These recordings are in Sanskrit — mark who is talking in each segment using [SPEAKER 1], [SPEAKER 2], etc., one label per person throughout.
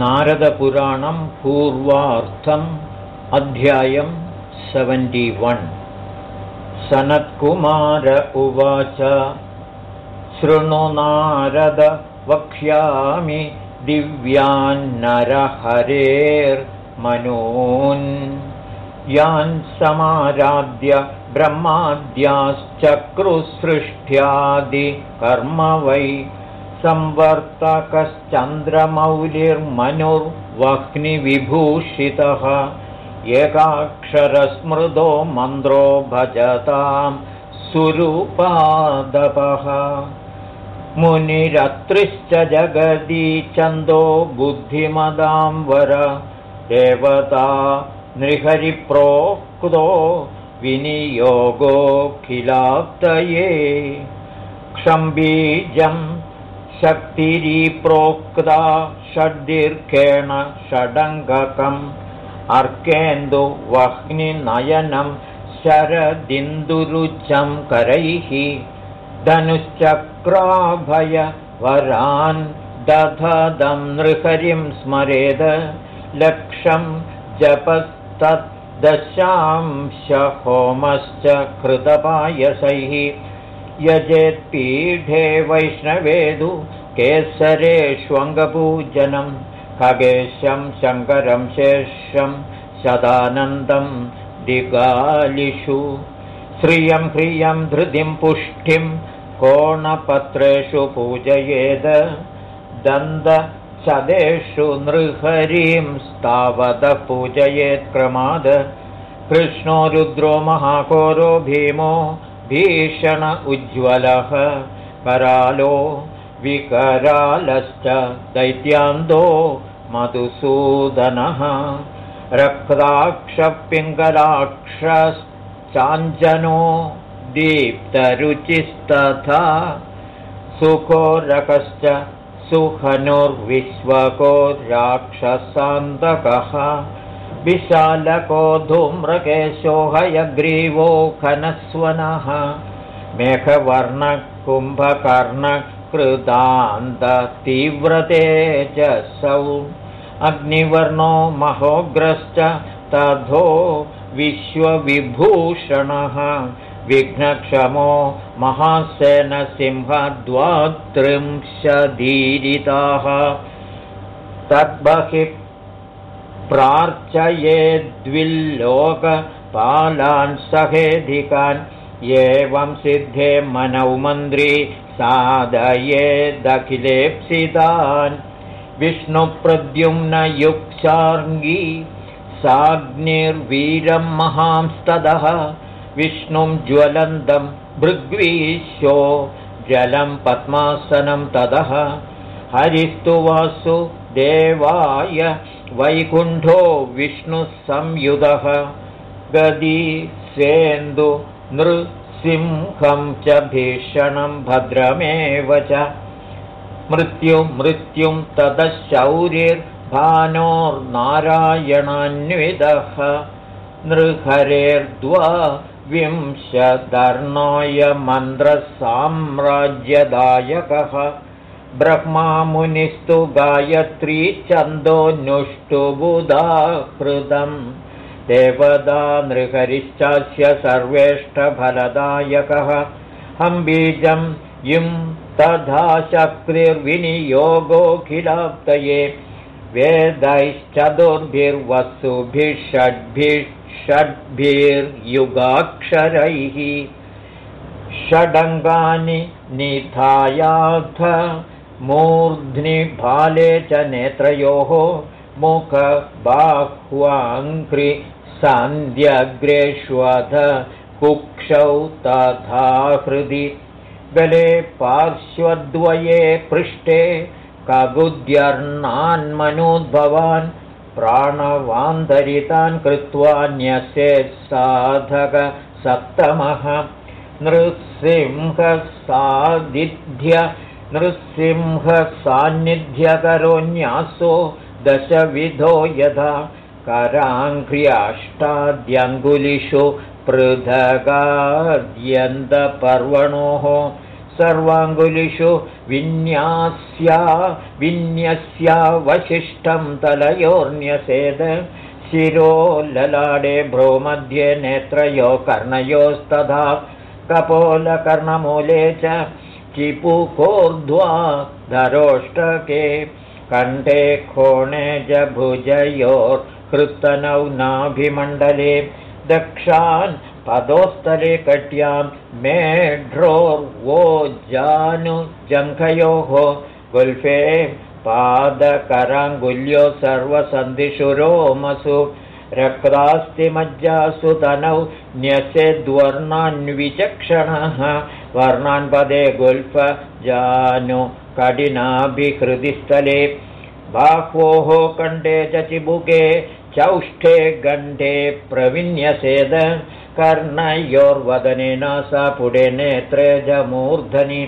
[SPEAKER 1] नारदपुराणं पूर्वार्थम् अध्यायं वन्। सनत्कुमार उवाच शृणु नारद वक्ष्यामि दिव्यान्नरहरेर्मनून्। यान् समाराध्य ब्रह्माद्याश्चक्रुसृष्ट्यादिकर्म वै संवर्तकश्चन्द्रमौलिर्मनुर्वह्निविभूषितः। एकाक्षरस्मृतो मन्द्रो भजतां सुरूपादपः। मुनिरत्रिश्च जगदी चन्दो वर देवता नृहरिप्रोक्तो विनियोगोऽखिलाप्तये क्षम्बीजम् शक्तिरीप्रोक्ता षड्दीर्घेण षडङ्गकम् अर्केन्दुवह्निनयनं शरदिन्दुरुचं करैः धनुश्चक्राभयवरान् दधदं नृहरिं स्मरेद लक्षं जपस्तद्दशांश होमश्च कृतपायसैः यजेत्पीठे वैष्णवेदु केसरेष्वङ्गपूजनं खगेशं शङ्करं शेषं सदानन्दं दिगालिषु। श्रियं ह्रियं धृतिं पुष्टिं कोणपत्रेषु पूजयेद। दन्तदेषु नृहरीं स्तावतः पूजयेत्क्रमाद कृष्णो रुद्रो महाकोरो भीमो भीषण उज्ज्वलः करालो विकरालश्च दैत्यान्दो मधुसूदनः रक्ताक्षपिङ्गलाक्षश्चाञ्जनो दीप्तरुचिस्तथा सुखोरकश्च सुहनुर्विश्वको राक्षसान्तकः विशालको धूम्रकेशो हयग्रीवो खनस्वनः मेघवर्णकुम्भकर्णकृतान्ततीव्रतेजसौ अग्निवर्णो महोग्रश्च तथो विश्वविभूषणः। विघ्नक्षमो महासेनसिंहद्वात्रिंशदीरिताः। तद्बहिः प्रार्चयेद्विल्लोकपालान् सहेधिकान् एवं सिद्धे मनौ मन्त्री साधयेदखिलेप्सितान् विष्णुप्रद्युम्नयुक्षार्ङ्गी साग्निर्वीरं महांस्तदः विष्णुं ज्वलन्तं भृग्वीशो जलं पद्मासनं तदः। हरिस्तु वासु देवाय वैकुण्ठो विष्णुसंयुधः गदी सेन्दु नृसिंहं च भीषणं भद्रमेव च। मृत्युं ततः शौर्यर्भानोर्नारायणान्विदः नृहरेर्द्वा विंशदर्णाय मन्द्रसाम्राज्यदायकः ब्रह्मामुनिस्तु गायत्री छन्दोऽनुष्टुबुधाहृदम् देवदा नृहरिश्चास्य सर्वेष्ठफलदायकः हम्बीजं युं तथा शक्तिर्विनियोगोऽखिलाप्तये। वेदैश्चतुर्भिर्वसुभिः षड्भिः षड्भिर्युगाक्षरैः षडङ्गानि निधायाथ मूर्ध्नि भाले च नेत्रयोः मुखबाह्वाङ्घ्रि सान्ध्यग्रेष्वध कुक्षौ तथा हृदि। गले पार्श्वद्वये पृष्ठे कगुद्यर्णान्मनोद्भवान् प्राणवान्तरितान् कृत्वा न्यसेत्साधक सप्तमः। नृसिंहसादिध्य नृसिंहसान्निध्यकरोन्यासो दशविधो यथा कराङ्घ्र्याष्टाद्यङ्गुलिषु पृथगाद्यन्तपर्वणोः सर्वाङ्गुलिषु विन्यास्या विन्यस्यावशिष्टं तलयोर्न्यसेद शिरो ललाडे भ्रोमध्ये नेत्रयो कर्णयोस्तथा कपोलकर्णमूले च चिपुकोर्ध्वा धरोष्टके कण्ठे कोणे च भुजयोर्हृत्तनौ नाभिमण्डले दक्षान् पदोस्तरे कट्यां मेढ्रोर्वो जानुजङ्घयोः गुल्फे पादकराङ्गुल्यो सर्वसन्धिषु रोमसु रक्तास्तिमज्जासु तनौ न्यसेद्वर्णान्विचक्षणः वर्णान् पदे गुल्फ जानु कठिनाभिहृदिस्थले। बाह्वोः कण्ठे च चिबुके चौष्ठे गण्डे प्रविन्यसेद। कर्णयोर्वदने पुडे नेत्रे च मूर्धनि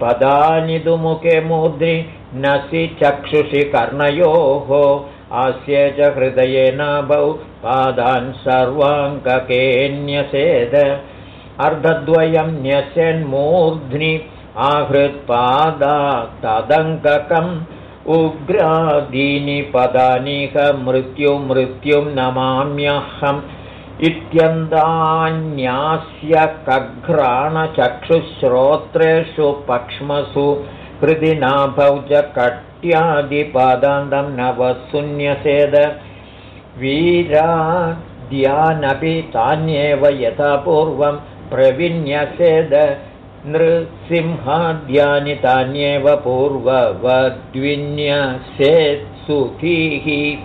[SPEAKER 1] पदानि दुमुखे मूर्ध्नि नसि चक्षुषि कर्णयोः अस्य च हृदये नाभौ पादान् सर्वाङ्ककेऽन्यसेद अर्धद्वयं न्यस्यन्मूर्ध्नि आहृत्पादा तदङ्ककम् उग्रादीनि पदानीह मृत्युमृत्युं नमाम्यहम् इत्यन्तान्यास्य कघ्राणचक्षुश्रोत्रेषु पक्ष्मसु हृदि नाभौ च कट्यादिपादान्तं नवशून्यसेद। वीराद्यानपि तान्येव यथा पूर्वं प्रविन्यसेद। नृसिंहाद्यानि तान्येव पूर्ववद्विन्यसेत्सुधीः।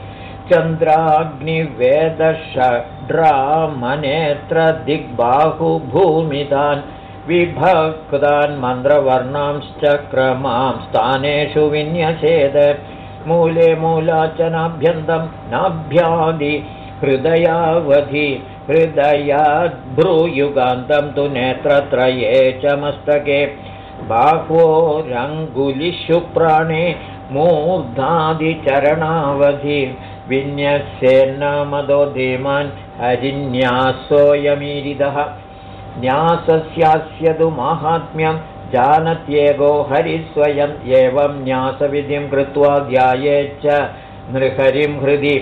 [SPEAKER 1] चन्द्राग्निवेदषड्रामनेत्रदिग्बाहुभूमितान् विभक्तान् मन्द्रवर्णांश्च क्रमां स्थानेषु विन्यसेद। मूले मूलाचनाभ्यन्तं नाभ्यादि हृदयावधि हृदयाद्भ्रूयुगान्तं तु नेत्रत्रये च मस्तके। बाह्वोरङ्गुलिषु प्राणे मूर्धादिचरणावधि। विन्यस्येन्नामदो धीमान् अजिन्यासोऽयमीरिदः न्यासस्यास्य तु माहात्म्यं जानत्येगो हरिस्वयम् एवं न्यासविधिं कृत्वा ध्यायेच्च नृहरिं हृदि।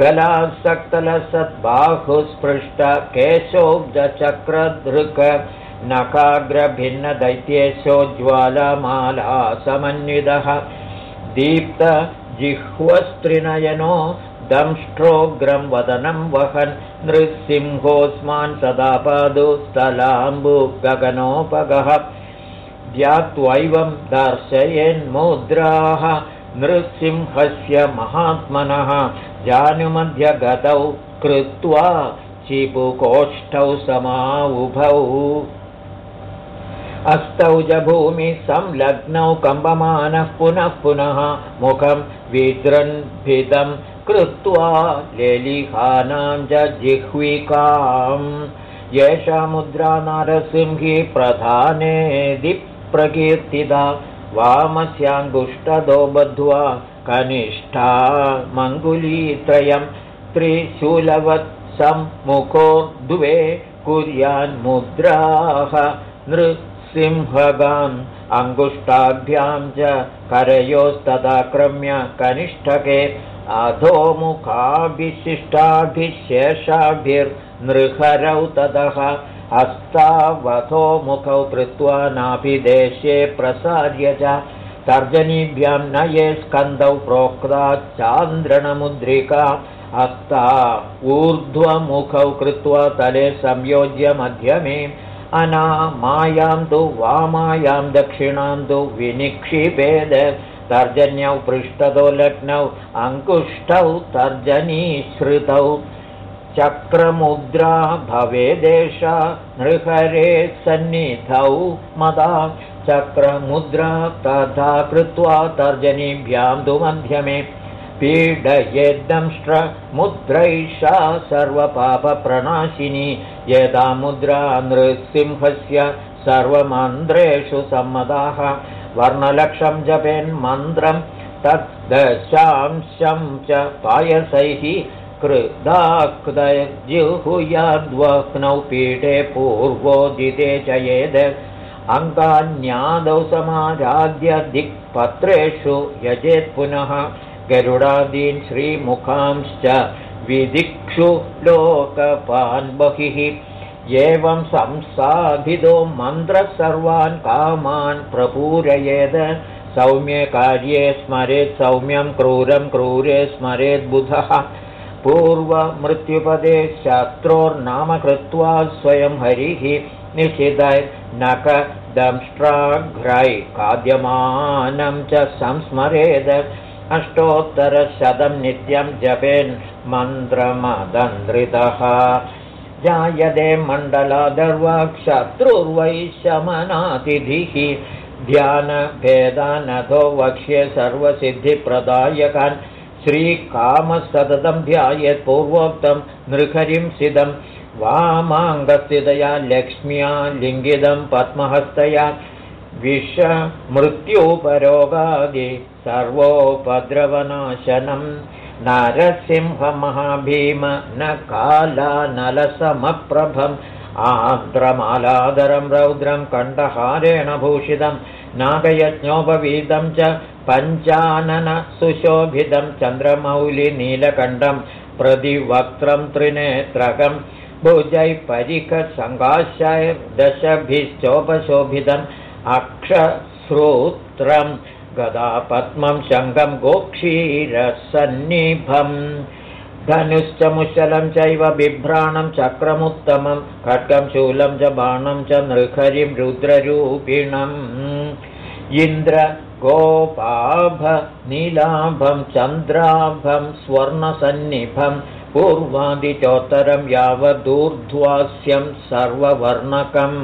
[SPEAKER 1] गलासक्तलसद्बाहुस्पृष्ट केशोब्जचक्रधृक नखाग्रभिन्नदैत्येशोज्ज्वालमाला समन्वितः दीप्तजिह्वस्त्रिनयनो दंष्ट्रोग्रं वदनं वहन् नृसिंहोऽस्मान् सदा पादु स्थलाम्बुगगनोपगः ध्यात्वैवं दर्शयेन्मुद्राः नृसिंहस्य महात्मनः। जानुमध्यगतौ कृत्वा चिपुकोष्ठौ समाउभौ। अस्तौ च भूमिसंलग्नौ कम्पमानः पुनः पुनः मुखं विजृन्भितं कृत्वा लेलिहानां च जिह्विकाम् एषा मुद्रा नारसिंही प्रधानेदि प्रकीर्तिता वामस्याङ्गुष्टदो बद्ध्वा कनिष्ठा मङ्गुलीत्रयं त्रिशूलवत् सम्मुखोर्द्वे कुर्यान्मुद्राः नृसिंहगान्। अङ्गुष्ठाभ्यां च करयोस्तदाक्रम्य कनिष्ठके अधोमुखाभिशिष्टाभिशेषाभिर्नृहरौ ततः हस्तावधोमुखौ कृत्वा नाभिदेशे प्रसार्य च। तर्जनीभ्यां नये स्कन्दौ प्रोक्ता चान्द्रणमुद्रिका। हस्ता ऊर्ध्वमुखौ कृत्वा तले संयोज्य मध्यमे। अनामायां तु वामायां दक्षिणां तु विनिक्षिपेद तर्जन्यौ पृष्ठतो लग्नौ अङ्कुष्ठौ तर्जनीश्रितौ चक्रमुद्रा भवेदेशा नृहरे सन्निधौ मदा। चक्रमुद्रा तथा कृत्वा तर्जनीभ्यां तु मध्यमे पीडयेद्दंष्ट्रमुद्रैषा सर्वपापप्रणाशिनी। यदा मुद्रा नृसिंहस्य सर्वमन्त्रेषु सम्मताः वर्णलक्षं जपेन्मन्त्रं तद्दशांशं च पायसैः कृदाक्तजिहुयाद्वह्नौ पीठे पूर्वोदिते च येद अङ्गान्यादौ समाराध्य दिक्पत्रेषु यजेत् पुनः गरुडादीन् श्रीमुखांश्च विदिक्षु लोकपान् बहिः एवं संसाधितो मन्त्रः सर्वान् कामान् प्रपूरयेद। सौम्ये कार्ये स्मरेत् सौम्यं क्रूरं क्रूरे स्मरेत् बुधः। पूर्वमृत्युपदे शत्रोर्नाम कृत्वा स्वयं हरिः निशितैर्नकदंष्ट्राघ्रै खाद्यमानं च संस्मरेद। अष्टोत्तरशतं नित्यं जपेन् मन्त्रमदन्द्रितः जायते मण्डलादर्वाक्षत्रुर्वै शमनातिथिः ध्यानभेदानथो वक्ष्ये सर्वसिद्धिप्रदायकान्। श्रीकामसततं ध्यायेत् पूर्वोक्तं नृहरिं सिदं वामाङ्गस्थितया लक्ष्म्या लिङ्गिदं पद्महस्तया। विषमृत्युपरोगादि सर्वोपद्रवनाशनम् नरसिंहमहाभीम न कालानलसमप्रभम् आर्द्रमालादरं रौद्रं कण्ठहारेण भूषितं नागयज्ञोपवीतं च पञ्चानन सुशोभितं चन्द्रमौलिनीलकण्ठं प्रतिवक्त्रं त्रिनेत्रकं भुजैः परिकसङ्गाशैर्दशभिश्चोपशोभितम् अक्षश्रोत्रम् गदा पद्मं शङ्खं गोक्षीरसन्निभम् धनुश्च मुशलं चैव बिभ्राणं चक्रमुत्तमं खड्गं शूलं च बाणं च नृखरिं रुद्ररूपिणम्। इन्द्र गोपाभ नीलाभं चन्द्राभं स्वर्णसन्निभं पूर्वादिचोत्तरं यावदूर्ध्वास्यं सर्ववर्णकम्।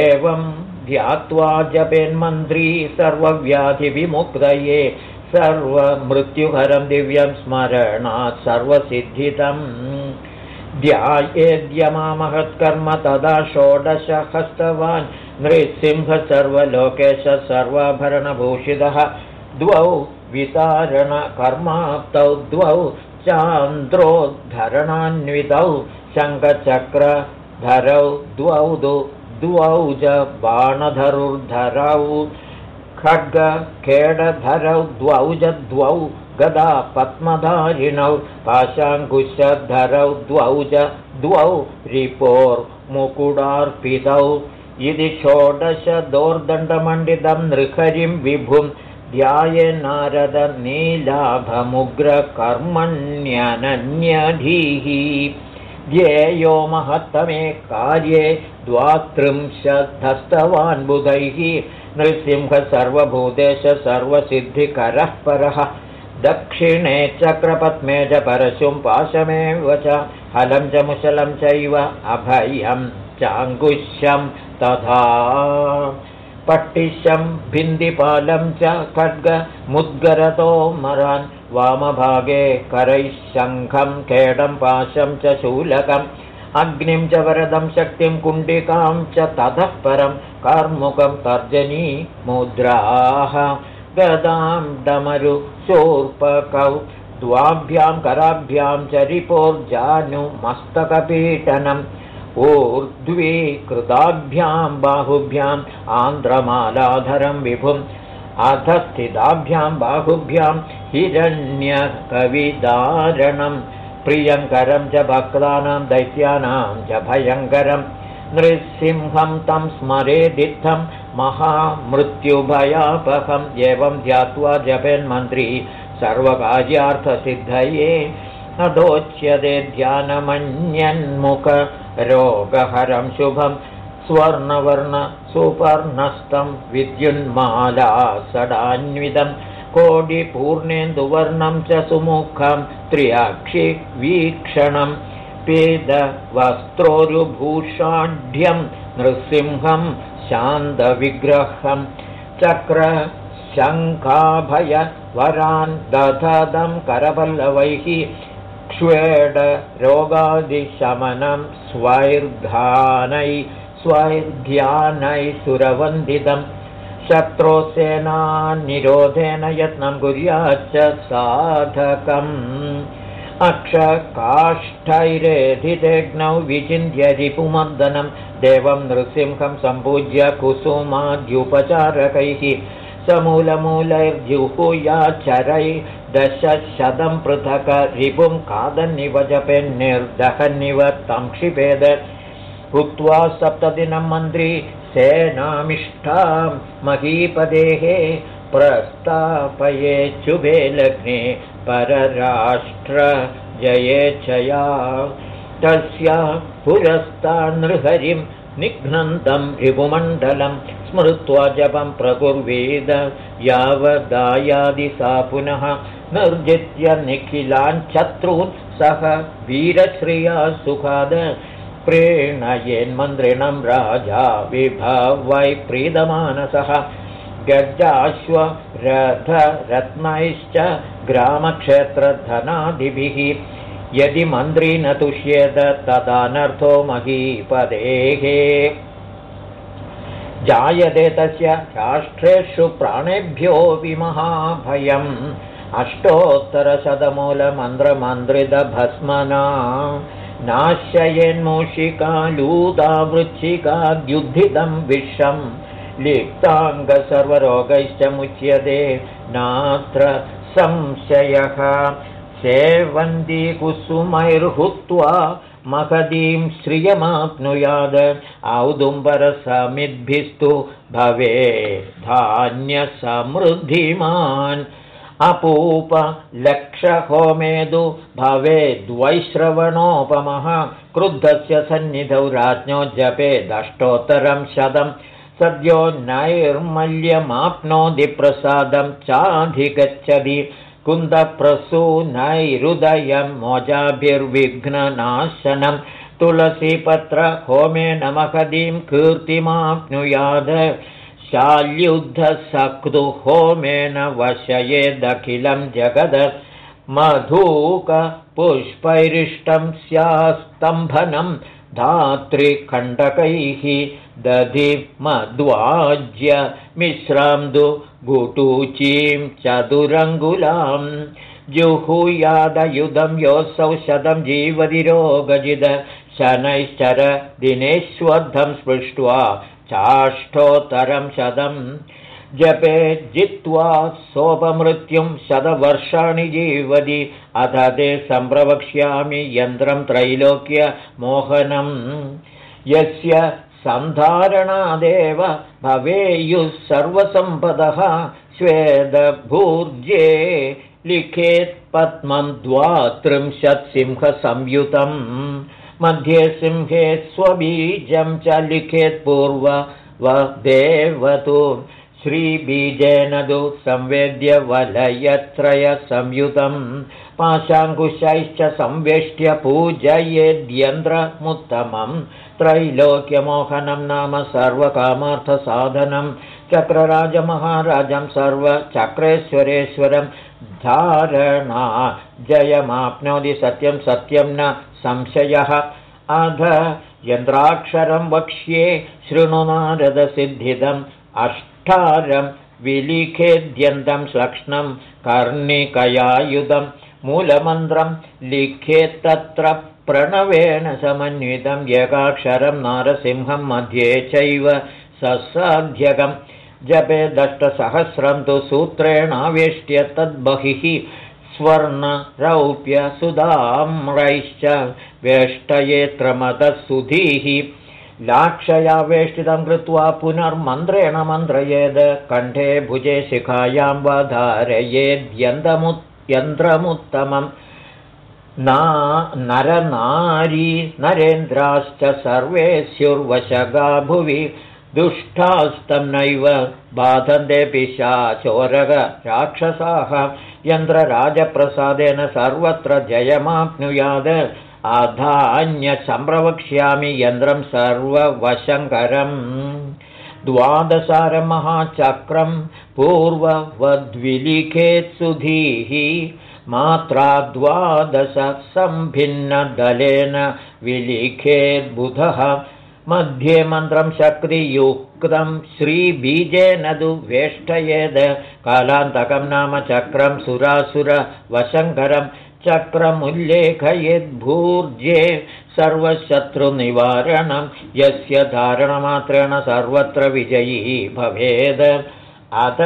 [SPEAKER 1] एवं ध्यात्वा जपेन्मन्त्री सर्वव्याधिविमुक्तये सर्वमृत्युहरं दिव्यं स्मरणात् सर्वसिद्धितम् ध्यायेद्यमामहत्कर्म तदा षोडशहस्तवान् नृसिंह सर्वलोकेश सर्वाभरणभूषितः द्वौ वितारणकर्माप्तौ द्वौ चान्द्रोद्धरणान्वितौ शङ्खचक्रधरौ द्वौ द्वौ च बाणधरुर्धरौ खड्गखेडधरौ द्वौ च द्वौ गदा पद्मधारिणौ पाशाङ्कुशधरौ द्वौ च द्वौ रिपोर्मुकुडार्पितौ। इति षोडशदोर्दण्डमण्डितं नृहरिं विभुं ध्याये नारदनीलाभमुग्रकर्मण्यनन्यधीः ध्येयो महत्तमे कार्ये द्वात्रिंशद्धस्तवान् बुधैः नृसिंह सर्वभूतेश सर्वसिद्धिकरः परः। दक्षिणे चक्रपद्मे च परशुं पाशमेव च हलं च मुशलं चैव अभयं चाङ्कुश्यं तथा। पट्टिशं भिन्दिपालं च खड्गमुद्गरतो मरान् वामभागे करैः शङ्खं खेडं पाशं च शूलकम् अग्निं च वरदं शक्तिं कुण्डिकां च ततः परं कार्मुकं तर्जनी मुद्राः। गदां डमरु चोर्पकौ द्वाभ्यां कराभ्यां च रिपोर्जानुमस्तकपीठनम् ऊर्ध्वी कृताभ्यां बाहुभ्याम् आन्ध्रमालाधरं विभुम् अधस्थिताभ्यां बाहुभ्यां हिरण्यकविदारणं प्रियङ्करं च भक्तानां दैत्यानां च भयङ्करं। नृसिंहं तं स्मरेदित्थं महामृत्युभयापहम् एवं ध्यात्वा जपेन्मन्त्री सर्वकार्यार्थसिद्धये अधोच्यते ध्यानमन्यन्मुखरोगहरं शुभं। स्वर्णवर्णसुपर्णस्तं विद्युन्माला सडान्वितं कोटिपूर्णेन्दुवर्णं च सुमुखं त्र्यक्षिवीक्षणं पेदवस्त्रोरुभूषाढ्यं नृसिंहं शान्तविग्रहं चक्रशङ्खाभयवरान् दधदं करपल्लवैः क्ष्वेडरोगादिशमनं स्वैर्धानै स्वैर्ध्यानै सुरवन्दितं शत्रोसेनानिरोधेन यत्नं कुर्याच्च साधकम्। अक्षकाष्ठैरेधितेऽग्नौ विचिन्त्य रिपुमर्दनं देवं नृसिंहं सम्पूज्य कुसुमाद्युपचारकैः समूलमूलैर्जुहुयाचरै दशशतं पृथक रिपुं खादन्निव जपेन्निर्दहन्निव तं क्षिपेद। भुक्त्वा सप्तदिनं मन्त्री सेनामिष्ठां महीपदेः प्रस्तापयेच्छुभे लग्ने परराष्ट्रजयेच्छया तस्य पुरस्तानृहरिं निघ्नन्तं रिपुमण्डलं स्मृत्वा जपं प्रकुर्वेद। यावदायादि सा पुनः निर्जित्य निखिलान् शत्रून् सह वीरश्रिया सुखाद प्रेणयेन्मन्त्रिणं राजा विभवै प्रीदमानसः गजाश्वरथरत्नैश्च ग्रामक्षेत्रधनादिभिः। यदि मन्त्री न तुष्येत तदानर्थो महीपदेः। जायते तस्य राष्ट्रेषु प्राणेभ्योऽपि महाभयम् अष्टोत्तरशतमूलमन्त्रमन्त्रितभस्मना नाश्ययन्मूषिकालूदावृच्छिकाद्युद्धितं विषम् लिप्ताङ्गसर्वरोगैश्च नात्र संशयः। सेवन्ती कुसुमैर्हुत्वा महदीं श्रियमाप्नुयाद औदुम्बरसमिद्भिस्तु भवे धान्यसमृद्धिमान् अपूपलक्षहोमेदु भवेद्वैश्रवणोपमः क्रुद्धस्य सन्निधौ राज्ञो जपेदष्टोत्तरं शतं सद्यो नैर्मल्यमाप्नोदिप्रसादं चाधिगच्छति कुन्दप्रसूनैरुदयं मोजाभिर्विघ्ननाशनं तुलसीपत्रहोमेन महदीं कीर्तिमाप्नुयाद शाल्युद्धसक्तुहोमेन वशयेदखिलं जगद मधूकपुष्पैरिष्टं स्यास्तम्भनं धातृकण्डकैः दधि मध्वाज्य मिश्रां गुटूचीं चतुरङ्गुलां जुहुयादयुधं योऽसौ शतं जीवतिरोगजिद शनैश्चर दिनेष्वद्धं स्पृष्ट्वा चाष्टोत्तरं शतं जपे जित्वा सोपमृत्युं शतवर्षाणि जीवति। अथ ते सम्प्रवक्ष्यामि यन्त्रं त्रैलोक्यमोहनं यस्य सन्धारणादेव भवेयुः सर्वसम्पदः स्वेदभूर्जे लिखेत्पद्मं द्वात्रिंशत्सिंहसंयुतं मध्ये सिंहे स्वबीजं च लिखेत् पूर्ववदेवतु श्रीबीजेन तु संवेद्यवलयत्रयसंयुतं पाशाङ्कुशैश्च संवेष्ट्य पूजयेद्यन्द्रमुत्तमम् त्रैलोक्यमोहनं नाम सर्वकामार्थसाधनं। चक्रराजमहाराजं सर्वचक्रेश्वरेश्वरं धारणा। जयमाप्नोति सत्यं सत्यं न संशयः। अध यन्त्राक्षरं वक्ष्ये शृणुनारदसिद्धिदम् अष्टारं विलिखेद्यन्तं श्लक्ष्णं कर्णिकयायुधं मूलमन्त्रं लिखेत्तत्र प्रणवेन समन्वितं एकाक्षरं नारसिंहं मध्ये चैव ससाध्यकं जपे दष्टसहस्रं तु सूत्रेणावेष्ट्य तद्बहिः स्वर्णरौप्यसुधाम्रैश्च वेष्टयेत्रमतः सुधीः लाक्षया वेष्टितं कृत्वा पुनर्मन्त्रेण मन्त्रयेद् कण्ठे भुजे शिखायां वा धारयेद्यन्तमुयन्त्रमुत्तमम् नरनारी नरेन्द्राश्च सर्वे स्युर्वशगा भुवि दुष्टास्तं नैव बाधन्ते पिशाचोरग राक्षसाः। यन्द्रराजप्रसादेन सर्वत्र जयमाप्नुयाद। आधान्यसम्प्रवक्ष्यामि यन्द्रं सर्ववशङ्करम्। द्वादशारमहाचक्रं पूर्ववद्विलिखेत्सुधीः। मात्रा द्वादशसम्भिन्नदलेन विलिखेद्बुधः मध्ये मन्त्रं शक्तियुक्तं श्रीबीजेन तु वेष्टयेद्। कालान्तकं नाम चक्रं सुरासुरवशङ्करं चक्रमुल्लेखयेद्भूर्जे सर्वशत्रुनिवारणं यस्य धारणमात्रेण सर्वत्र विजयी भवेद्। अथ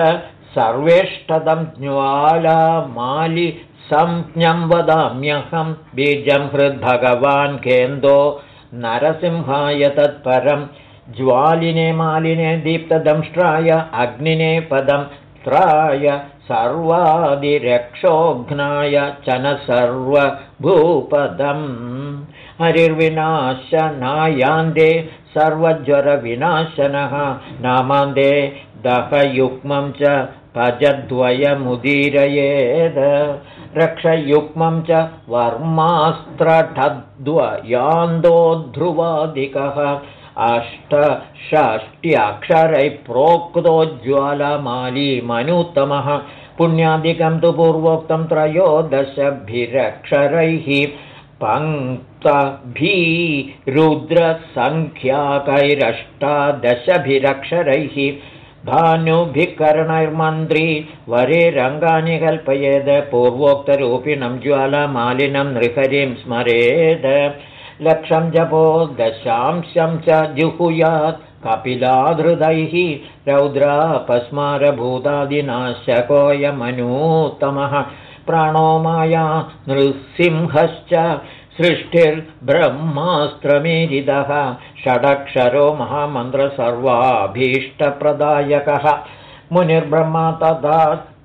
[SPEAKER 1] सर्वेष्टदं ज्वालामालि संज्ञं वदाम्यहं। बीजं हृद्भगवान् केन्दो नरसिंहाय तत्परं ज्वालिने मालिने दीप्तदंष्ट्राय अग्निने पदं त्राय सर्वादिरक्षोघ्नाय च न सर्वभूपदम्। हरिर्विनाशनायान्दे सर्वज्वरविनाशनः नामान्दे दहयुग्मं च भजद्वयमुदीरयेद रक्षयुग्मं च वर्मास्त्रठद्वयान्दोध्रुवादिकः अष्टषष्ट्यक्षरैः प्रोक्तोज्ज्वालमाली मनुत्तमः पुण्यादिकं तु पूर्वोक्तं त्रयोदशभिरक्षरैः पङ्क्तभिरुद्रसङ्ख्याकैरष्टादशभिरक्षरैः भानुभिकरणैर्मन्त्री वरे रङ्गानि कल्पयेद् पूर्वोक्तरूपिणं ज्वालामालिनं नृहरिं स्मरेद। लक्षं जपो दशांशं च जुहुयात् कपिलाधृदैः रौद्रापस्मारभूतादिनाशकोऽयमनूत्तमः प्राणो माया नृसिंहश्च सृष्टिर्ब्रह्मास्त्रमीरिदः षडक्षरो महामन्त्रसर्वाभीष्टप्रदायकः मुनिर्ब्रह्मा तथा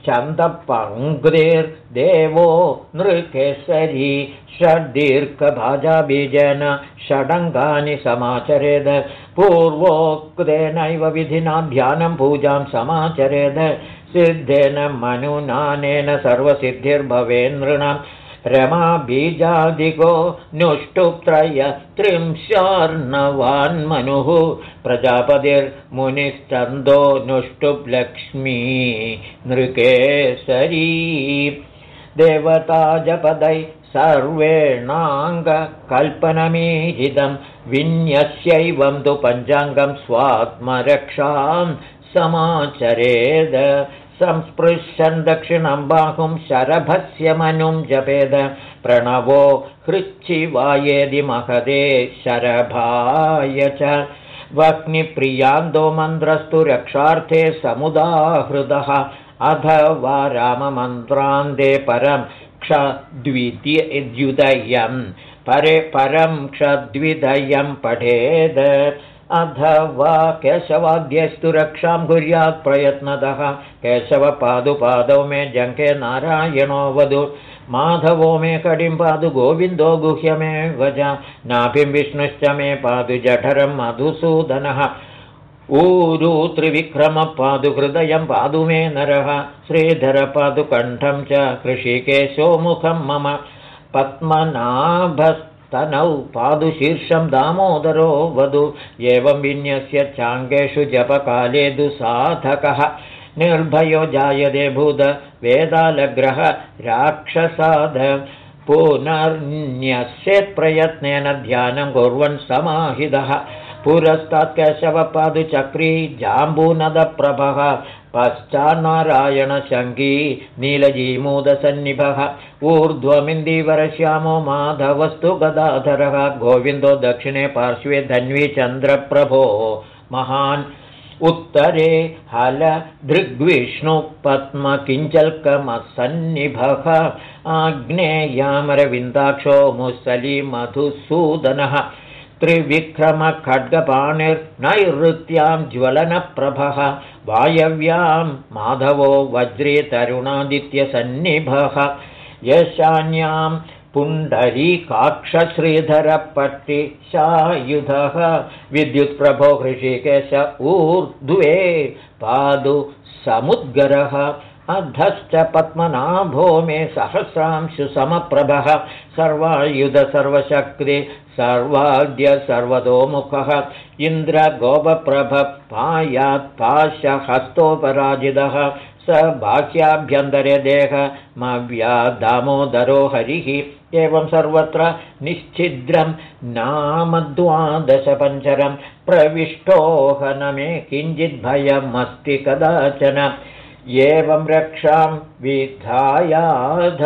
[SPEAKER 1] छन्दपङ्क्तिर्देवो नृकेसरी षड्दीर्घभाजाबीजेन षडङ्गानि समाचरेद। पूर्वोक्तेनैव विधिना ध्यानं पूजां समाचरेद। सिद्धेन मनुनानेन सर्वसिद्धिर्भवेन्नृणां रमाबीजादिको नुष्टुप्त्रय त्रिंशार्णवान्मनुः प्रजापतिर्मुनिश्चन्दो नुष्टुप्लक्ष्मी नृकेसरी देवताजपदै सर्वेणाङ्गकल्पनमीहितं विन्यस्यैवं तु पञ्चाङ्गं स्वात्मरक्षां समाचरेद संस्पृशन् दक्षिणं बाहुं शरभस्य मनुं जपेद। प्रणवो हृच्छिवायेदि महदे शरभाय च। वह्निप्रियान्दो मन्त्रस्तु रक्षार्थे समुदाहृदः। अथ वा राममन्त्रान्ते परं क्षद्वितीयुदयं परे परं क्षद्विदयं पठेद अथवा केशवाद्यस्तु रक्षां कुर्यात् प्रयत्नतः। केशवपादुपादौ मे जङ्के नारायणो वधु। माधवो मे कडिं पादु गोविन्दो गुह्य मे नाभिं विष्णुश्च मे पादु जठरं मधुसूदनः। ऊरु त्रिविक्रमपादु हृदयं पादु मे नरः। श्रीधरपादुकण्ठं च कृषिकेशो मुखं मम। पद्मनाभस् तनौ पादुशीर्षं दामोदरो वधु। एवं विन्यस्य चाङ्गेषु जपकाले दुसाधकः। निर्भयो जायते भूत वेदालग्रह राक्षसाद। पुनर्न्यस्येत्प्रयत्नेन ध्यानं कुर्वन् समाहितः पुरस्तात् केशवपादुचक्री जाम्बूनदप्रभः पश्चान्नारायणशङ्गी नीलजीमूदसन्निभः ऊर्ध्वमिन्दीवरश्यामो माधवस्तु गदाधरः गोविन्दो दक्षिणे पार्श्वे धन्वीचन्द्रप्रभो महान् उत्तरे हलदृग्विष्णुपद्मकिञ्चल्कमसन्निभः आग्नेयामरविन्दाक्षो मुसलिमधुसूदनः त्रिविक्रमखड्गपाणिर्नैऋत्यां ज्वलनप्रभः वायव्यां माधवो वज्रेतरुणादित्यसन्निभः यशान्यां पुण्डरीकाक्षश्रीधरपट्टिशायुधः विद्युत्प्रभो हृषिकेश ऊर्ध्वे पादु समुद्गरः अधश्च पद्मनाभो मे सहस्रांशुसमप्रभः सर्वायुध सर्वशक्ति सर्वाद्य सर्वतोमुखः इन्द्रगोपप्रभपायात्पाशहस्तोपराजितः स बाह्याभ्यन्तरे देहमव्या दामोदरो हरिः एवं सर्वत्र निश्चिद्रं नाम द्वादशपञ्चरं प्रविष्टोह न मे किञ्चिद्भयमस्ति कदाचन एवं रक्षां विधायाध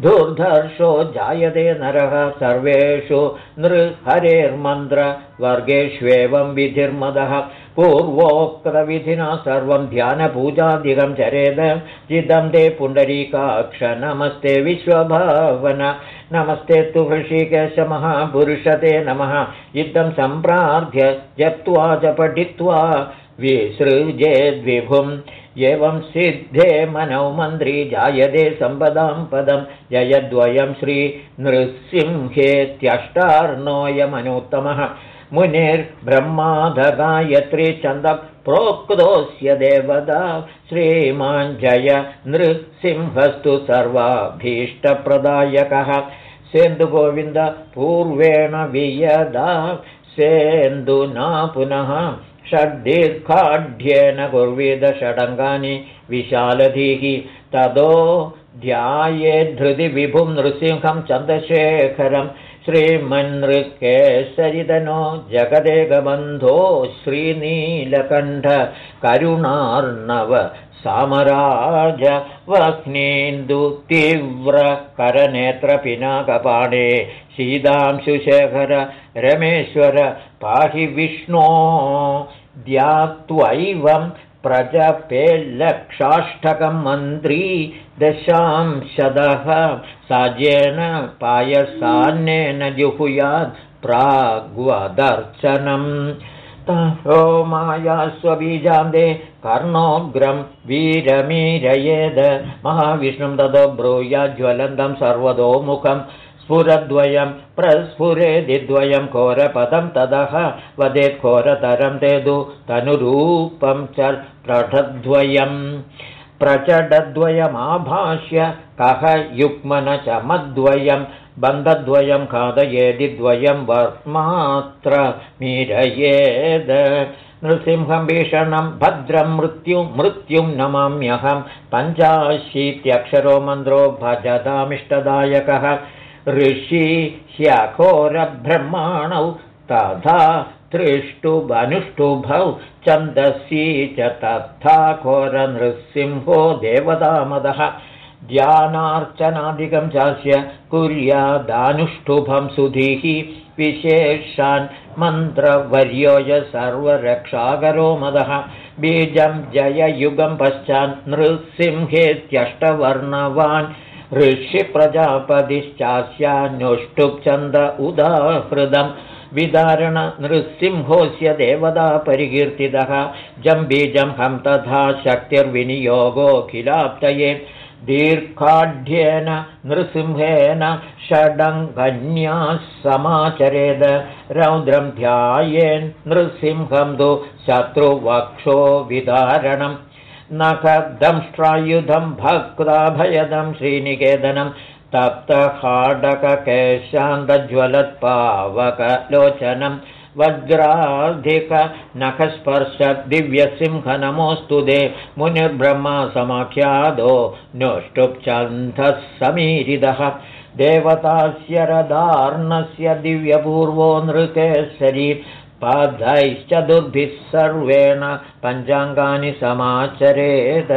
[SPEAKER 1] दुर्धर्षो जायते नरः सर्वेषु नृहरेर्मन्त्रवर्गेष्वेवं विधिर्मदः। पूर्वोक्तविधिना सर्वं ध्यानपूजादिकं चरेद। चिदं ते पुण्डरीकाक्ष नमस्ते विश्वभावन। नमस्ते तु हृषिकेशमहापुरुषते नमः। इदं सम्प्रार्थ्य जप्त्वा च पठित्वा विसृजेद्विभुम् एवं सिद्धे मनौ मन्त्री जायते सम्पदां पदं। जयद्वयं श्रीनृसिंहेत्यष्टार्णोऽयमनुत्तमः मुनिर्ब्रह्माधगायत्री प्रोक्तोऽस्य देवता। श्रीमान् जय नृसिंहस्तु सर्वाभीष्टप्रदायकः। सेन्दुगोविन्द पूर्वेण वियदा। सेन्दुना पुनः षड्दीर्घाढ्येन कुर्वीद षडङ्गानि विशालधीः। ततो ध्यायेद्धृति विभुं नृसिंहं चन्द्रशेखरं श्रीमन्नृकेसरितनो जगदेकबन्धो श्रीनीलकण्ठ करुणार्णव सामराज वह्नीन्दुतीव्रकरनेत्रपिनाकपाणे शीतांशुशेखर रमेश्वर पाहि विष्णो द्यात्वैवं प्रजपेल्लक्षाष्टकं मन्त्री दशांशदः। साज्येन पायसान्नेन जुहुयात् प्राग्वदर्शनम् तहो माया स्वबीजान्दे कर्णोग्रं वीरमीरयेद। महाविष्णुं ततो ब्रूयाज्ज्वलन्तं सर्वतोमुखम् स्फुरद्वयं प्रस्फुरेदिद्वयं घोरपदं ततः वदेत् घोरतरं तेदु तनुरूपं च प्रठद्वयम् प्रचडद्वयमाभाष्य कः युग्मनचमद्वयं बन्धद्वयं खादयेदिद्वयं वर्मात्र मीरयेद। नृसिंहं भीषणं भद्रं मृत्यु मृत्युं नमाम्यहं पञ्चाशीत्यक्षरो मन्त्रो भजतामिष्टदायकः ऋषि ह्यघोरब्रह्माणौ तथा तृष्टुबनुष्टुभौ छन्दसी च तथा घोरनृसिंहो देवतामदः ध्यानार्चनादिकं चास्य कुर्यादानुष्टुभं सुधीः विशेषान् मन्त्रवर्यो य सर्वरक्षाकरो मदः। बीजं जययुगं पश्चात् नृसिंहेत्यष्टवर्णवान् ऋषिप्रजापतिश्चास्यानुष्टुप्छन्द उदाहृदं। विदारण नृसिंहोऽस्य देवता परिकीर्तितः जम्बीजं हं तथा शक्तिर्विनियोगोऽखिलाप्तये दीर्घाढ्येन नृसिंहेन षडङ्गन्याः समाचरेद। रौद्रं ध्यायेन् नृसिंहं तु शत्रुवक्षो विदारणम् नखदंष्ट्रायुधं भक्ताभयदं श्रीनिकेतनं तप्तहाडककेशान्तज्वलत्पावकलोचनं वज्राधिकनखस्पर्श दिव्यसिंहनमोऽस्तु दे मुनिर्ब्रह्मा समाख्यादो नोष्टुप्छन्धः समीरिदः देवतास्य रदार्णस्य दिव्यपूर्वो नृकेश्वरी पादैश्चतुर्भिः सर्वेण पञ्चाङ्गानि समाचरेत्।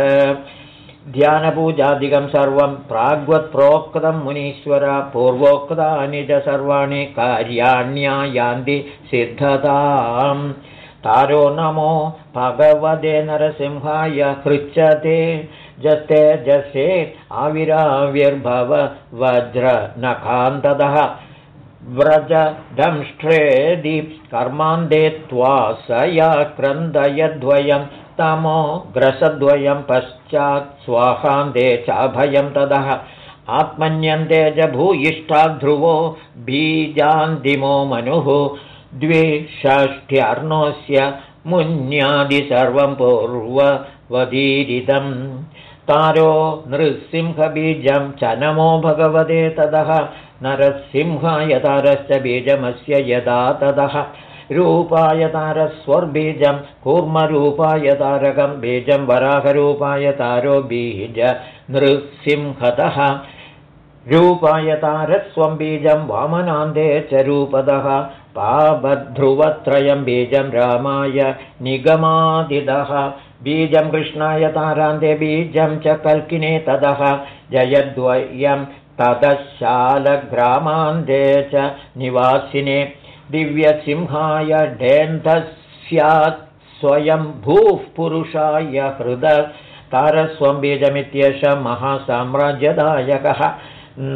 [SPEAKER 1] ध्यानपूजादिकं सर्वं प्राग्वत्प्रोक्तं मुनीश्वर पूर्वोक्तानि च सर्वाणि कार्याण्यायान्ति सिद्धताम्। तारो नमो भगवते नरसिंहाय हृच्छते जस्ते जसे आविराविर्भव वज्रनखान्ततः व्रजदंष्ट्रेदि स या क्रन्दयद्वयं तमो ग्रसद्वयं पश्चात् स्वाहान्ते चाभयं ततः आत्मन्यन्ते च भूयिष्ठाध्रुवो बीजान्तिमो मनुः। द्विषष्ट्यर्णोऽस्य मुन्यादि सर्वं पूर्ववदीरिदम् तारो नृसिंहबीजं च नमो भगवते ततः नरसिंहायतारश्च बीजमस्य यदा ततः रूपायतारस्वर्बीजं कूर्मरूपायतारकं बीजं वराहरूपायतारो बीज नृसिंहतः। रूपायतारस्वं बीजं वामनान्ते च रूपदः। पाबध्रुवत्रयं बीजं रामाय निगमादिदः। बीजं कृष्णाय तारान्ते बीजं च कल्किने ततः जयद्वयं ततशालग्रामान्ते च निवासिने दिव्यसिंहाय डेन्धः स्यात् स्वयं भूः पुरुषाय हृद तारस्वं बीजमित्येष महासाम्राज्यदायकः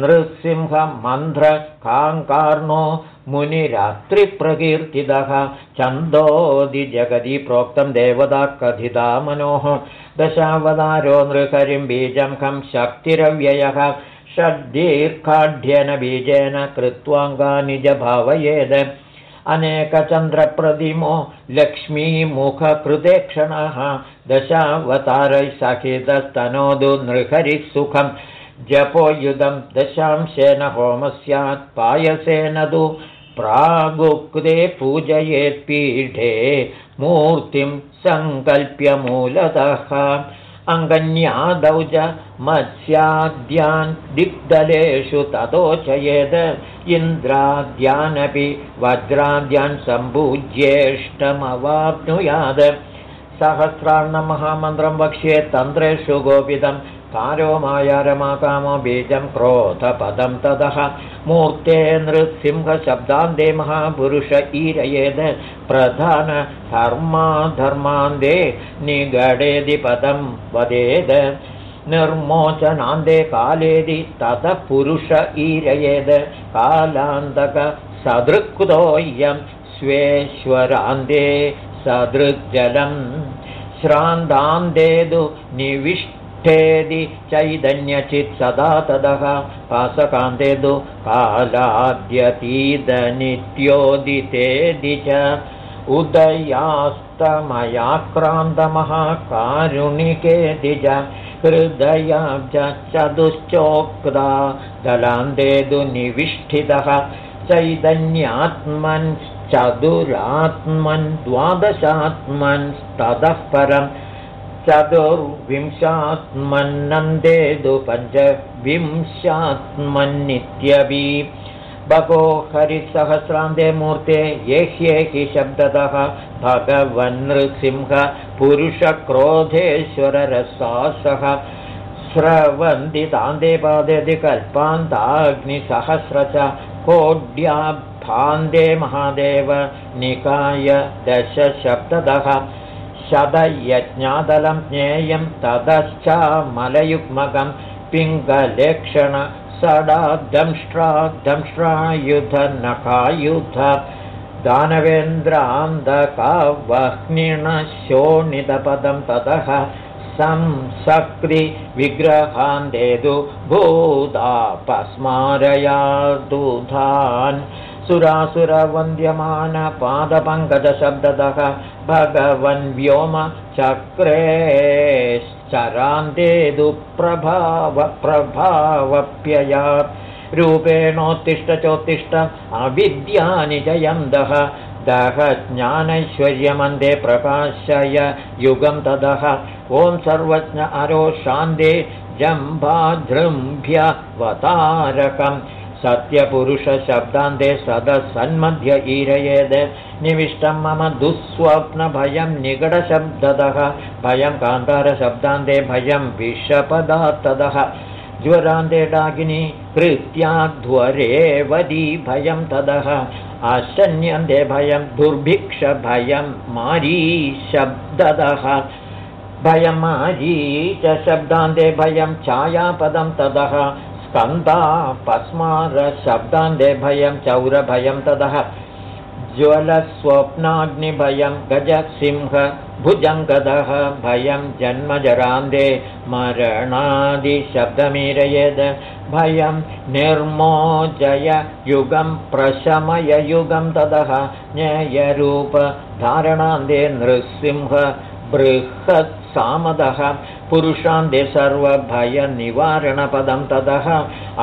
[SPEAKER 1] नृसिंहमन्ध्रकाङ्कार्णो मुनिरात्रिप्रकीर्तितः जगदि प्रोक्तं देवता कथिता मनोः दशावतारो नृहरिं बीजं खं शक्तिरव्ययः षड्दीर्घाढ्येन बीजेन कृत्वाङ्गानि च भावयेद् अनेकचन्द्रप्रतिमो लक्ष्मीमुखकृते क्षणः दशावतारैः सखितस्तनोदु नृहरिः सुखम् जपोयुधं दशांशेन होमः स्यात् पायसेन तु प्रागुक्ते पूजयेत्पीठे मूर्तिं सङ्कल्प्य मूलतः अङ्गन्यादौ च मत्स्याद्यान् दिग्दलेषु ततोचयेद्। इन्द्राद्यानपि वज्राद्यान् सम्पूज्येष्टमवाप्नुयात्। सहस्रार्णमहामन्त्रं वक्ष्ये तन्त्रेषु गोपितम् तारो मायारमाकामो बीजं क्रोधपदं ततः मूर्ते नृसिंहशब्दान्ते महापुरुष ईरयेद्। प्रधान धर्माधर्मान्ते निगडेदिपदं वदेद्। निर्मोचनान्ते कालेदि ततः पुरुष ईरयेद्। कालान्तकसदृक्तोऽयं स्वेश्वरान्ते सदृग्जलम्। श्रान्तान्तेदु निविष्ट ठेदि चैदन्यचित् सदा तदः। पासकान्ते दु कालाद्यतीदनित्योदितेदि च। उदयास्तमयाक्रान्तमहाकारुणिकेति च। हृदयाब्ज चतुश्चोक्ता दलान्तेदु निविष्ठितः। चैतन्यात्मन् चतुरात्मन् द्वादशात्मन्स्ततः परम् चतुर्विंशात्मन्नन्देदु पञ्चविंशात्मन्नित्यपि भगो हरिसहस्रान्ते मूर्ते ये ह्येहि शब्दतः भगवन्नृसिंह पुरुषक्रोधेश्वररसासः। स्रवन्ति तान्ते पादयति कल्पान्ताग्निसहस्र च कोड्याभान्ते महादेव निकाय दशशब्दतः शतयज्ञादलं ज्ञेयं ततश्चामलयुग्मकं पिङ्गलेक्षण सडादंष्ट्रादंष्ट्रायुधनखायुध दानवेन्द्रान्धकावह्निणशोणितपदं ततः संसक्तिविग्रहान्देदु भूतापस्मारयादुधान् सुरासुरवन्द्यमानपादपङ्कजशब्दतः भगवन् व्योम चक्रेश्चरान्ते दुप्रभावप्रभावप्ययात् रूपेणोत्तिष्ठ चोत्तिष्ठ अविद्यानि जयं दः दह ज्ञानैश्वर्यमन्दे प्रकाशय युगं तदः। ॐ सर्वज्ञ अरोशान्ते जम्भाधृम्भ्यवतारकम् सत्यपुरुषशब्दान्ते सदसन्मध्य ईरयेद्। निविष्टं मम दुःस्वप्नभयं निगडशब्दतः। भयं कान्तारशब्दान्ते भयं विषपदात्तदः ज्वरान्ते डाकिनी कृत्याध्वरेवदी भयं तदः। आशन्यन्ते भयं दुर्भिक्षभयं मारीशब्दतः भयं मारी च शब्दान्ते भयं छायापदं तदः स्कन्दापस्मारशब्दान्ते भयं चौरभयं ततः ज्वलस्वप्नाग्निभयं गजसिंह भुजङ्गदः भयं जन्मजरान्ते मरणादिशब्दमीरयेद्। भयं निर्मोजय युगं प्रशमययुगं ततः न्यायरूपधारणान्ते नृसिंह बृहत्सामदः पुरुषान्ते सर्वभयनिवारणपदं ततः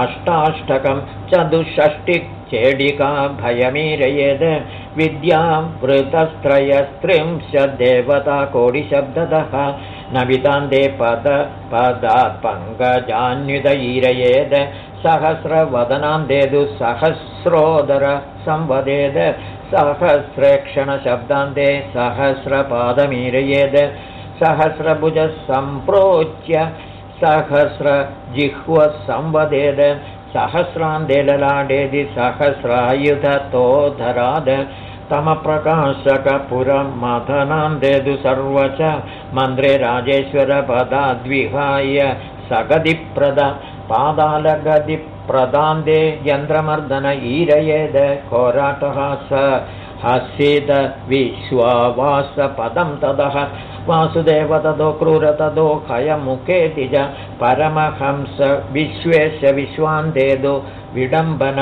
[SPEAKER 1] अष्टाष्टकं चतुष्षष्टिचेडिका भयमीरयेद् विद्यावृतस्त्रयस्त्रिंशद्देवताकोटिशब्दतः न वितान्ते पद पदात् पङ्कजान्युदयीरयेद् सहस्रवदनां देदु सहस्रोदर संवदेद् सहस्रेक्षणशब्दान्ते सहस्रपादमीरयेद् सहस्रभुजः सम्प्रोच्य सहस्रजिह्वः संवदेद् सहस्रान्ते ललाडेदि सहस्रायुधतोधराद तमप्रकाशकपुरमथनान्देदु सर्व च मन्त्रे राजेश्वरपदाद्विहाय सगदिप्रद पादालगदिप्रदान्ते यन्त्रमर्दन ईरयेद कोराटः स हसिद विश्वावासपदं ततः वासुदेव हयमुखेति च परमहंस विश्वेश विश्वान्तेदो विडम्बन।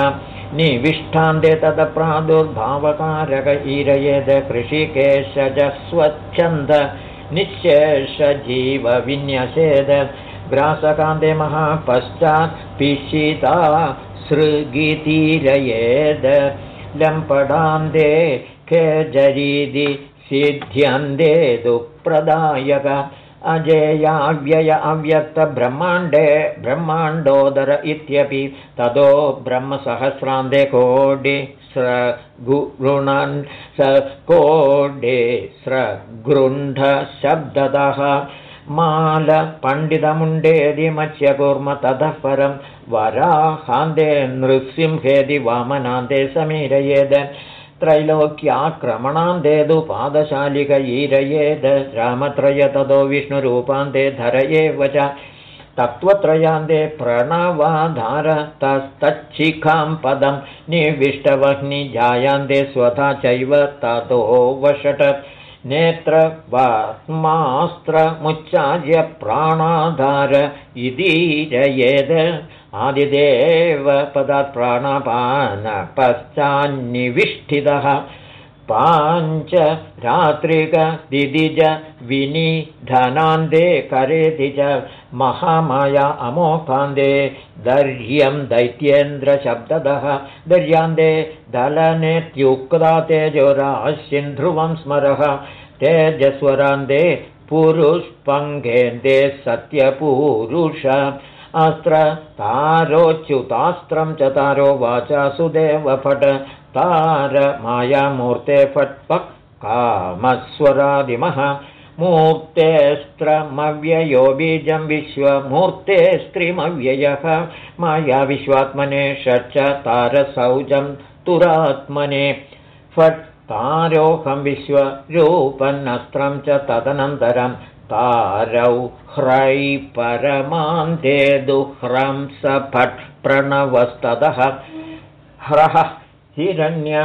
[SPEAKER 1] निविष्ठान्ते तत् प्रादुर्भावकारक ईरयेद कृषिकेश च स्वच्छन्द। निःशेषजीवविन्यसेद ग्रासकान्ते महापश्चात् पिशिता सृगितीरयेद लम्पडान्ते खेजरीदि सिद्ध्यन्ते दुःप्रदायक अजेयाव्यय अव्यक्तब्रह्माण्डे ब्रह्माण्डोदर इत्यपि ततो ब्रह्मसहस्रान्ते कोडि स्रगृणन् स कोडे स्रगृण्ढशब्दतः मालपण्डितमुण्डेदि मत्स्यकुर्म ततः परं वराहान्ते नृसिंहेदि वामनान्ते समीरयेद त्रैलोक्याक्रमणान्तेदु पादशालिकयीरयेद रामत्रय ततो विष्णुरूपान्ते धर एव च तत्त्वत्रयान्ते प्रणवाधारतस्तच्छिखां पदं निविष्टवह्निजायान्ते स्वथा चैव ततो वषट नेत्रवास्मास्त्रमुच्चार्य प्राणाधार इदीरयेद आदिदेव पदात् प्राणापानपश्चान्निविष्ठितः पाञ्च रात्रिकदिदिज करेति च महामाया अमोकान्ते दर्ह्यं दैत्येन्द्रशब्दतः दर्यान्ते दलनेत्युक्ता तेजोराशिन्ध्रुवं स्मरः। तेजस्वरान्ते पुरुष्पङ्गेन्दे सत्यपूरुष। अस्त्र तारोच्युतास्त्रं च तारो वाचा सुदेवफट। तार मायामूर्ते फट्पक् कामस्वरादिमः मूर्तेऽस्त्रमव्ययो बीजं विश्वमूर्ते स्त्रिमव्ययः माया विश्वात्मने षट् तारसौजं तुरात्मने। फट् तारोहं विश्वरूपन्नस्त्रं च तदनन्तरं तारौ ह्रै परमान्ते दुह्रं स फट् प्रणवस्ततः ह्रः हिरण्य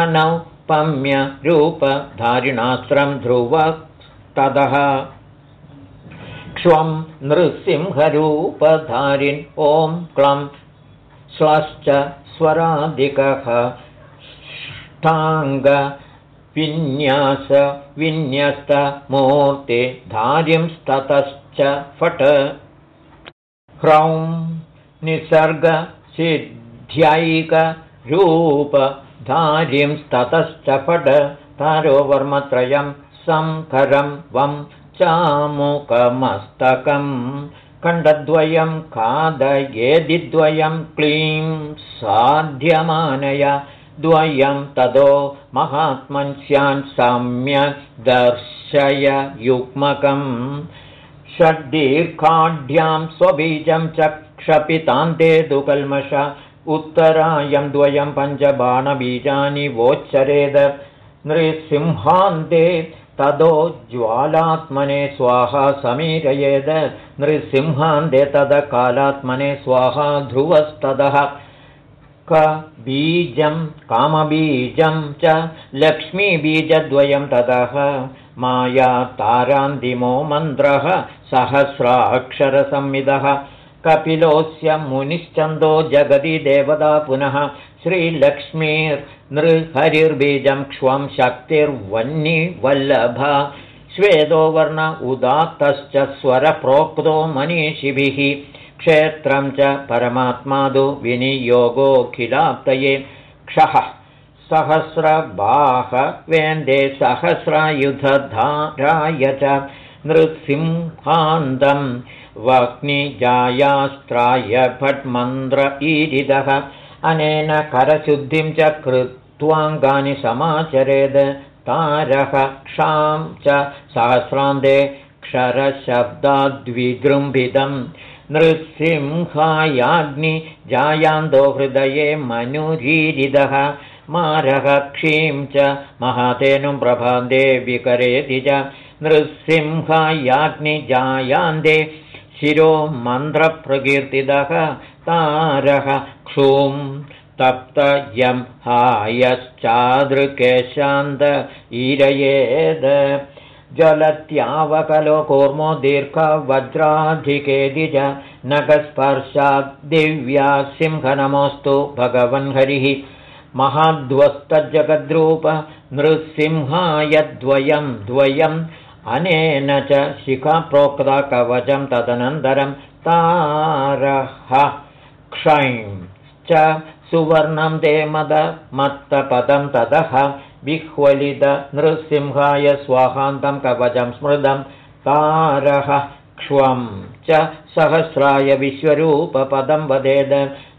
[SPEAKER 1] अनौ पम्यरूपधारिणास्त्रं ध्रुवस्ततः क्ष्वं नृसिंहरूपधारिन् ॐ क्लं स्वश्च स्वराधिकः। ष्टाङ्गविन्यासविन्यस्तमूर्तिधार्यंस्ततश्च फट्। ह्रौं निसर्गसिद्ध्यैकरूपधार्यंस्ततश्च फट् तारोवर्मत्रयं संकरं वं चामुकमस्तकम् खण्डद्वयं खादयेदिद्वयं क्लीं साध्यमानय द्वयं ततो महात्मन् स्यान् सम्यक् दर्शय युग्मकम् षड्दीर्घाढ्यां स्वबीजं च क्षपितान्ते तु कल्मष उत्तरायं द्वयं पञ्चबाणबीजानि वोच्चरेद नृसिंहान्ते तदो ज्वालात्मने स्वाहा समीरयेद नृसिंहान्ते तदकालात्मने स्वाहा ध्रुवस्तदः। क बीजं कामबीजं च लक्ष्मीबीजद्वयं ततः माया तारान्तिमो मन्त्रः सहस्राक्षरसंविदः कपिलोऽस्य मुनिश्चन्दो जगति देवता पुनः श्रीलक्ष्मीर्नृहरिर्बीजं क्ष्वं शक्तिर्वह्निवल्लभ। श्वेतो वर्ण उदात्तश्च स्वरप्रोक्तो मनीषिभिः। क्षेत्रं च परमात्मादु विनियोगोऽखिलाप्तये क्षः सहस्रबाहवेन्दे सहस्रायुधधाराय च नृसिंहान्दं वह्निजायास्त्राय फट्मन्त्र ईरिदः। अनेन करशुद्धिं च कृत्वाङ्गानि समाचरेद। तारः क्षां च सहस्रान्ते क्षरशब्दाद्विजृम्भितम् नृसिंहायाग्निजायान्दो हृदये मनुरीरिदः। मारः क्षीं च महातेनुं प्रभान्ते विकरेति च। नृसिंहायाग्निजायान्दे शिरो मन्त्रप्रकीर्तितः तारः क्षूं तप्त यं हायश्चादृकेशान्त ईरयेद। जलत्यावकलो कूर्मो दीर्घवज्राधिकेदि च दिव्या सिंहनमोऽस्तु भगवन् हरिः। महाद्वस्तजगद्रूप नृसिंहायद्वयं द्वयम् अनेन च शिखाप्रोक्ता कवचं तदनन्तरं तारः क्षैं च सुवर्णं ते मद मत्तपदं ततः विह्वलित नृसिंहाय स्वाहान्तं कवचं स्मृतं तारः क्ष्वं च सहस्राय विश्वरूपपदं वदेद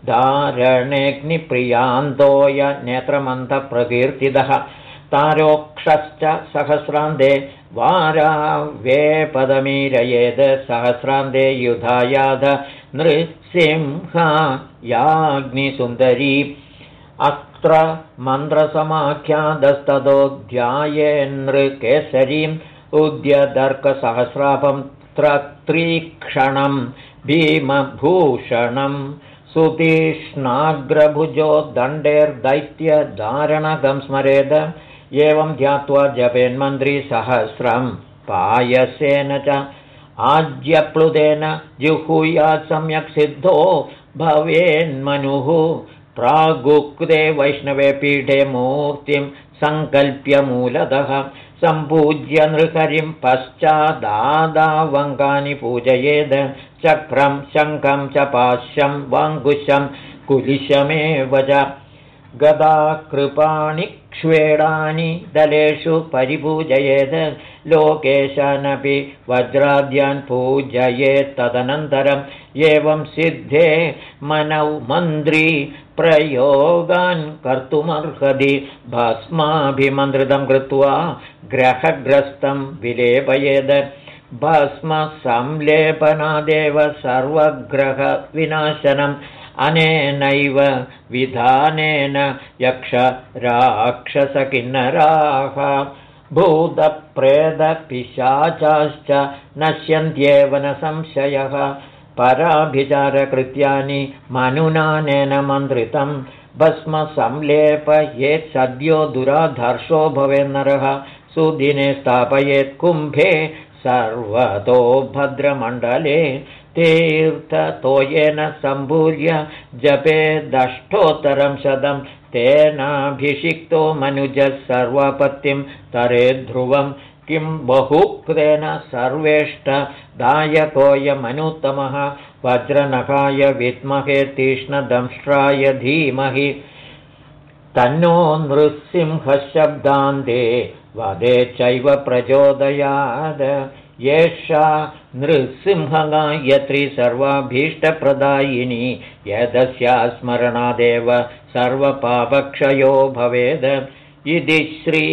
[SPEAKER 1] धारणेऽग्निप्रियान्तोय नेत्रमन्तप्रकीर्तितः तारोक्षश्च सहस्रान्ते वारा वेपदमीरयेद सहस्रान्ते युधायाध नृसिंहा याग्निसुन्दरी अत्र मन्त्रसमाख्यादस्ततोऽध्यायेन्नृकेसरीम् उद्यदर्कसहस्राभं त्रीक्षणं भीमभूषणं सुतीष्णाग्रभुजो दण्डेर्दैत्यधारणगं स्मरेद एवं ध्यात्वा जपेन्मन्त्रीसहस्रं पायसेन च आज्यप्लुतेन जुहूयात् सम्यक् सिद्धो भवेन्मनुः। प्रागुक्ते वैष्णवे पीठे मूर्तिं सङ्कल्प्य मूलतः सम्पूज्य नृहरिं पश्चादादावङ्गानि पूजयेद्। चक्रं शङ्खं च पाश्यं वाङ्कुशं कुलिशमेव च गदा कृपाणि क्ष्वेडानि दलेषु परिपूजयेत् लोकेशानपि वज्राद्यान् पूजयेत्। तदनन्तरम् एवं सिद्धे मनौ मन्त्री प्रयोगान् कर्तुमर्हति। भस्माभिमन्त्रितं कृत्वा ग्रहग्रस्तं विलेपयेद्। भस्मसंलेपनादेव सर्वग्रहविनाशनम् अनेनैव विधानेन यक्ष राक्षसकिन्नराः। भूतप्रेदपिशाचाश्च नश्यन्त्येव न संशयः। पराभिचारकृत्यानि मनुनानेन मन्त्रितं। भस्मसंलेपयेत् सद्यो दुराधर्षो भवेन्नरः। सुदिने स्थापयेत् कुम्भे सर्वतो भद्रमण्डले तीर्थतोयेन सम्भूर्य जपेदष्टोत्तरं शतं तेनाभिषिक्तो मनुजः सर्वपत्तिं तरे ध्रुवं किं बहुक्तेन सर्वेष्टदायकोऽयमनुत्तमः वज्रनखाय विद्महे तीक्ष्णदंष्ट्राय धीमहि तन्नो नृसिंहशब्दान्ते वदे चैव प्रचोदयाद एषा नृसिंहगायत्री सर्वाभीष्टप्रदायिनी। यदस्या स्मरणादेव सर्वपापक्षयो भवेद। इति श्री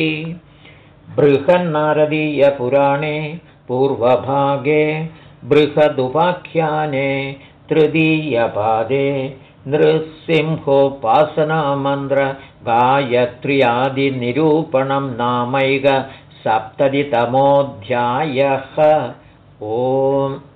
[SPEAKER 1] बृहन्नारदीयपुराणे पूर्वभागे बृहदुपाख्याने तृतीयपादे नृसिंहोपासनामन्त्रगायत्र्यादिनिरूपणं नामैक सप्ततितमोऽध्यायः। ओम्